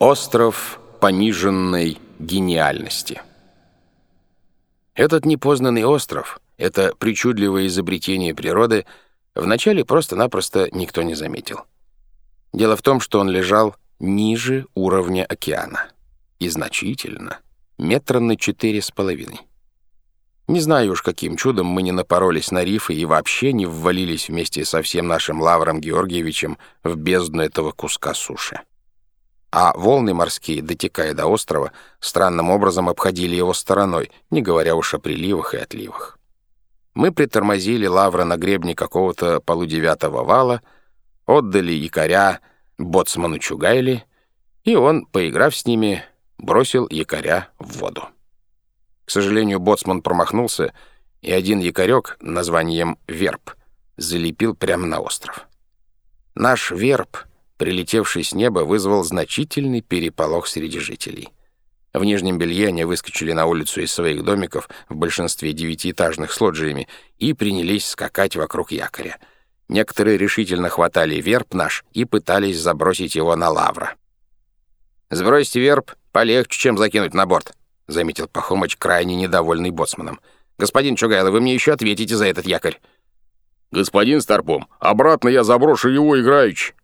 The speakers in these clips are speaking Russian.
Остров пониженной гениальности. Этот непознанный остров, это причудливое изобретение природы, вначале просто-напросто никто не заметил. Дело в том, что он лежал ниже уровня океана. И значительно. Метра на четыре с половиной. Не знаю уж, каким чудом мы не напоролись на рифы и вообще не ввалились вместе со всем нашим Лавром Георгиевичем в бездну этого куска суши а волны морские, дотекая до острова, странным образом обходили его стороной, не говоря уж о приливах и отливах. Мы притормозили лавра на гребне какого-то полудевятого вала, отдали якоря боцману Чугайли, и он, поиграв с ними, бросил якоря в воду. К сожалению, боцман промахнулся, и один якорек названием «Верб» залепил прямо на остров. Наш верб — прилетевший с неба, вызвал значительный переполох среди жителей. В нижнем белье они выскочили на улицу из своих домиков, в большинстве девятиэтажных с лоджиями, и принялись скакать вокруг якоря. Некоторые решительно хватали верб наш и пытались забросить его на лавра. «Сбросьте верб полегче, чем закинуть на борт», — заметил Пахомыч, крайне недовольный боцманом. «Господин Чугайло, вы мне еще ответите за этот якорь». «Господин Старпом, обратно я заброшу его играючи»,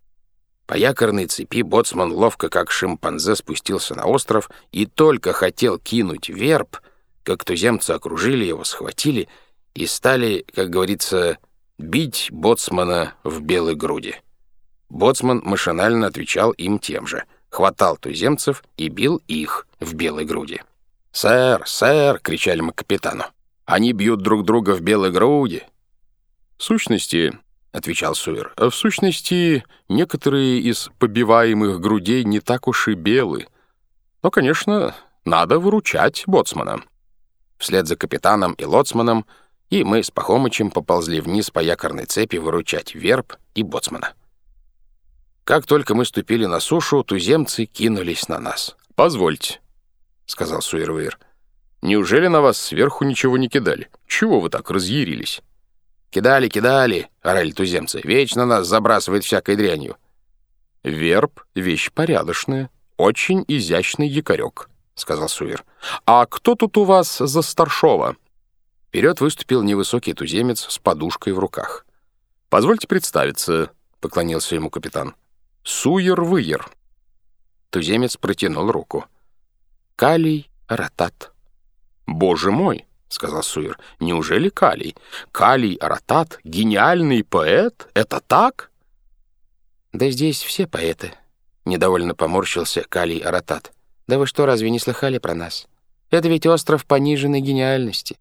по якорной цепи боцман ловко, как шимпанзе, спустился на остров и только хотел кинуть верб, как туземцы окружили его, схватили и стали, как говорится, бить боцмана в белой груди. Боцман машинально отвечал им тем же, хватал туземцев и бил их в белой груди. «Сэр, сэр!» — кричали мы капитану. «Они бьют друг друга в белой груди!» В сущности, отвечал Суэр. «В сущности, некоторые из побиваемых грудей не так уж и белы. Но, конечно, надо выручать боцмана». Вслед за капитаном и лоцманом и мы с Пахомычем поползли вниз по якорной цепи выручать верб и боцмана. Как только мы ступили на сушу, туземцы кинулись на нас. «Позвольте», — сказал Суэрвейр. «Неужели на вас сверху ничего не кидали? Чего вы так разъярились?» «Кидали, кидали!» — орали туземцы. «Вечно нас забрасывает всякой дрянью». «Верб — вещь порядочная, очень изящный якорек», — сказал Суир. «А кто тут у вас за старшова?» Вперед выступил невысокий туземец с подушкой в руках. «Позвольте представиться», — поклонился ему капитан. «Суер-выер». Туземец протянул руку. «Калий Ратат». «Боже мой!» — сказал Суир. «Неужели Калий? Калий Аратат, гениальный поэт? Это так?» «Да здесь все поэты», — недовольно поморщился Калий Аратат. «Да вы что, разве не слыхали про нас? Это ведь остров пониженной гениальности.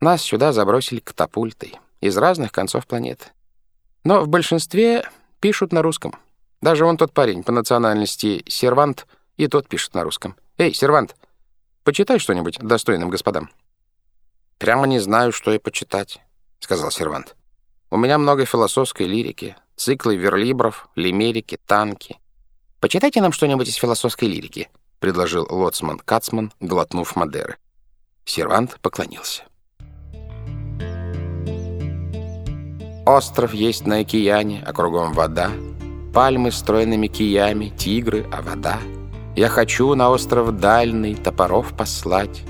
Нас сюда забросили катапультой из разных концов планеты. Но в большинстве пишут на русском. Даже он тот парень по национальности сервант, и тот пишет на русском. Эй, сервант, почитай что-нибудь достойным господам». «Прямо не знаю, что и почитать», — сказал сервант. «У меня много философской лирики, циклы верлибров, лимерики, танки». «Почитайте нам что-нибудь из философской лирики», — предложил лоцман Кацман, глотнув Мадеры. Сервант поклонился. Остров есть на океане, а кругом вода. Пальмы с стройными киями, тигры, а вода. Я хочу на остров дальний топоров послать,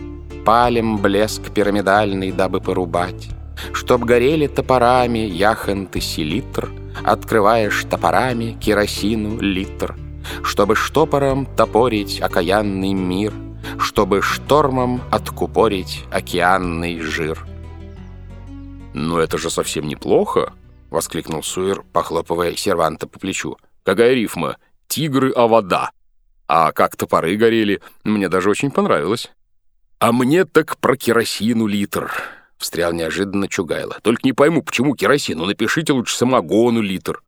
Палем блеск пирамидальный, дабы порубать, Чтоб горели топорами яхонты селитр, Открываешь топорами керосину литр, Чтобы штопором топорить окаянный мир, Чтобы штормом откупорить океанный жир. «Но это же совсем неплохо!» — воскликнул Суир, похлопывая серванта по плечу. «Какая рифма? Тигры, а вода! А как топоры горели, мне даже очень понравилось». «А мне так про керосину литр», — встрял неожиданно Чугайло. «Только не пойму, почему керосину? Напишите лучше самогону литр».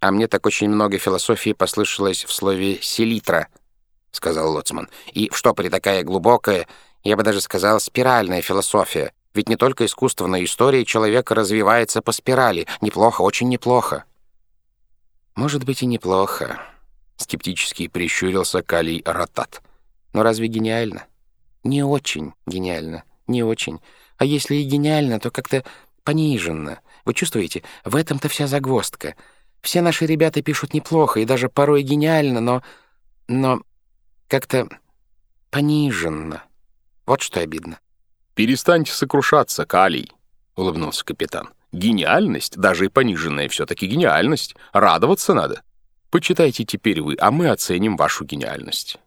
«А мне так очень много философии послышалось в слове «селитра», — сказал Лоцман. «И в штопоре такая глубокая, я бы даже сказал, спиральная философия. Ведь не только искусство, но и история человека развивается по спирали. Неплохо, очень неплохо». «Может быть, и неплохо», — скептически прищурился Калий Ратат. «Но разве гениально?» Не очень гениально, не очень. А если и гениально, то как-то пониженно. Вы чувствуете, в этом-то вся загвоздка. Все наши ребята пишут неплохо и даже порой гениально, но... но как-то пониженно. Вот что обидно. «Перестаньте сокрушаться, Калий», — улыбнулся капитан. «Гениальность, даже и пониженная все-таки гениальность. Радоваться надо. Почитайте теперь вы, а мы оценим вашу гениальность».